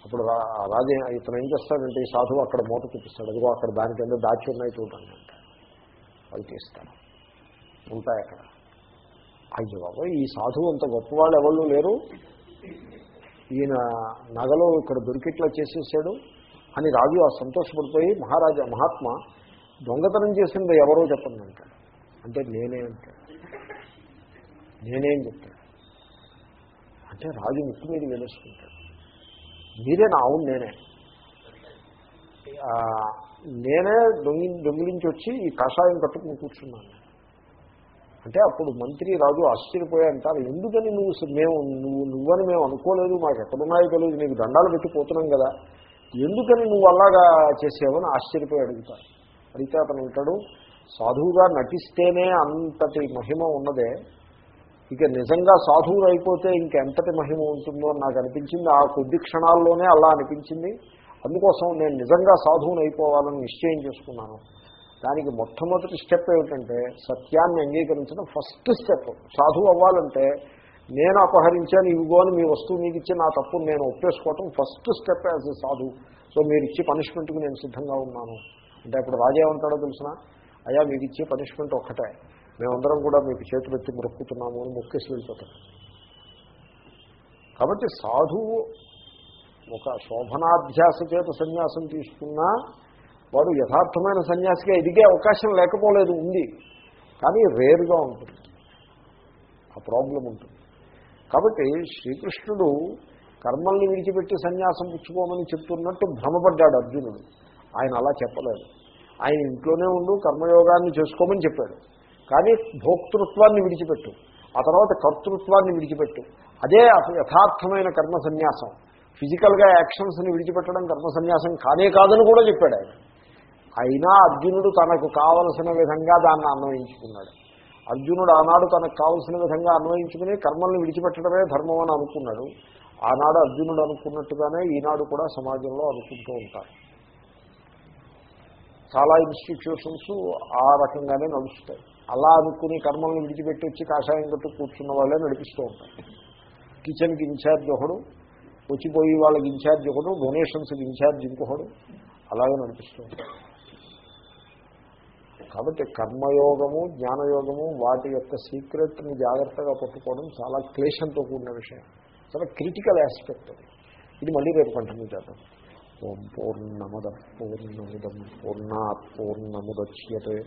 A: అప్పుడు రా రాజు ఇతను ఏం చేస్తాడంటే ఈ సాధువు అక్కడ మూత చూపిస్తాడు. అదిగో అక్కడ దాని కింద దాచి ఉన్నాయి చూడండి అంటాడు. వాళ్ళు తీస్తారు ఉంటాయి అక్కడ. అయ్యో బాబా ఈ సాధువు అంత గొప్పవాళ్ళు ఎవరు లేరు. ఈయన నగలు ఇక్కడ దొరికిట్లా చేసేసాడు అని రాజు ఆ సంతోషపడిపోయి మహారాజా మహాత్మా దొంగతనం చేసింది ఎవరో చెప్పండి అంటాడు. అంటే నేనే అంటాడు. నేనేం చెప్తాడు. అంటే రాజు ముక్కు మీద వెలుసుకుంటాడు. మీరే నా అవును నేనే. నేనే దొంగి దొంగిలించి వచ్చి ఈ కషాయం కట్టుకుని కూర్చున్నాను. అంటే అప్పుడు మంత్రి రాజు ఆశ్చర్యపోయా అంటారు ఎందుకని నువ్వు మేము నువ్వు నువ్వని మేము అనుకోలేదు మాకు ఎక్కడున్నాయో తెలియదు నీకు దండాలు పెట్టిపోతున్నాం కదా. ఎందుకని నువ్వు అలాగా చేసావని ఆశ్చర్యపోయి అడుగుతారు అడిగితే అతను అంటాడు సాధువుగా నటిస్తేనే అంతటి మహిమ ఉన్నదే. ఇక నిజంగా సాధువులు అయిపోతే ఇంకెంతటి మహిమ ఉంటుందో అని నాకు అనిపించింది. ఆ కొద్ది క్షణాల్లోనే అలా అనిపించింది. అందుకోసం నేను నిజంగా సాధువుని అయిపోవాలని నిశ్చయం చేసుకున్నాను. దానికి మొట్టమొదటి స్టెప్ ఏమిటంటే సత్యాన్ని అంగీకరించడం ఫస్ట్ స్టెప్ సాధువు అవ్వాలంటే నేను అపహరించాను ఇవిగో అని మీ వస్తువు మీకు ఇచ్చి నా తప్పును నేను ఒప్పేసుకోవటం ఫస్ట్ స్టెప్ యాజ్ ఎ సాధువు. సో మీరు ఇచ్చే పనిష్మెంట్కి నేను సిద్ధంగా ఉన్నాను. అంటే అప్పుడు రాజేమంటాడో తెలిసిన? అయ్యా మీకు ఇచ్చే పనిష్మెంట్ ఒక్కటే. మేమందరం కూడా మీకు చేతులు ఎత్తి మొక్కుతున్నాము అని మొక్కేసి వెళ్ళిపోతాం. కాబట్టి సాధువు ఒక శోభనాధ్యాస చేత సన్యాసం తీసుకున్నా వాడు యథార్థమైన సన్యాసిగా ఎదిగే అవకాశం లేకపోలేదు ఉంది. కానీ రేరుగా ఉంటుంది. ఆ ప్రాబ్లం ఉంటుంది. కాబట్టి శ్రీకృష్ణుడు కర్మల్ని విడిచిపెట్టి సన్యాసం పుచ్చుకోమని చెప్తున్నట్టు భ్రమపడ్డాడు అర్జునుడు. ఆయన అలా చెప్పలేదు. ఆయన ఇంట్లోనే ఉండు కర్మయోగాన్ని చేసుకోమని చెప్పాడు. కానీ భోక్తృత్వాన్ని విడిచిపెట్టు. ఆ తర్వాత కర్తృత్వాన్ని విడిచిపెట్టు. అదే యథార్థమైన కర్మ సన్యాసం. ఫిజికల్గా యాక్షన్స్ని విడిచిపెట్టడం కర్మ సన్యాసం కానే కాదని కూడా చెప్పాడు ఆయన. అయినా అర్జునుడు తనకు కావలసిన విధంగా దాన్ని అన్వయించుకున్నాడు. అర్జునుడు ఆనాడు తనకు కావలసిన విధంగా అన్వయించుకుని కర్మల్ని విడిచిపెట్టడమే ధర్మం అని అనుకున్నాడు. ఆనాడు అర్జునుడు అనుకున్నట్టుగానే ఈనాడు కూడా సమాజంలో అనుకుంటూ ఉంటారు. చాలా ఇన్స్టిట్యూషన్స్ ఆ రకంగానే నడుస్తాయి. అలా అనుకుని కర్మల్ని విడిచిపెట్టి వచ్చి కాషాయం కట్టు కూర్చున్న వాళ్ళే నడిపిస్తూ ఉంటారు. కిచెన్కి ఇన్ఛార్జ్ ఒకడు వచ్చిపోయి వాళ్ళకి ఇన్ఛార్జ్ ఒకడు డొనేషన్స్కి ఇన్ఛార్జ్ ఇంకొకడు అలాగే నడిపిస్తూ ఉంటారు. కాబట్టి కర్మయోగము జ్ఞానయోగము వాటి యొక్క సీక్రెట్ని జాగ్రత్తగా పట్టుకోవడం చాలా క్లేశంతో కూడిన విషయం. చాలా క్రిటికల్ ఆస్పెక్ట్ అది. ఇది మళ్ళీ రేపు కంటిన్యూ చేద్దాం. ఓం పూర్ణమద పూర్ణమిదం పూర్ణాత్ పూర్ణముద్యతే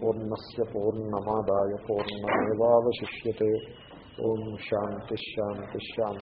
A: పూర్ణస్ పూర్ణమాదాయ పూర్ణమేవాశిష్యతే ఓం శాంతి శాంతి శాంతి.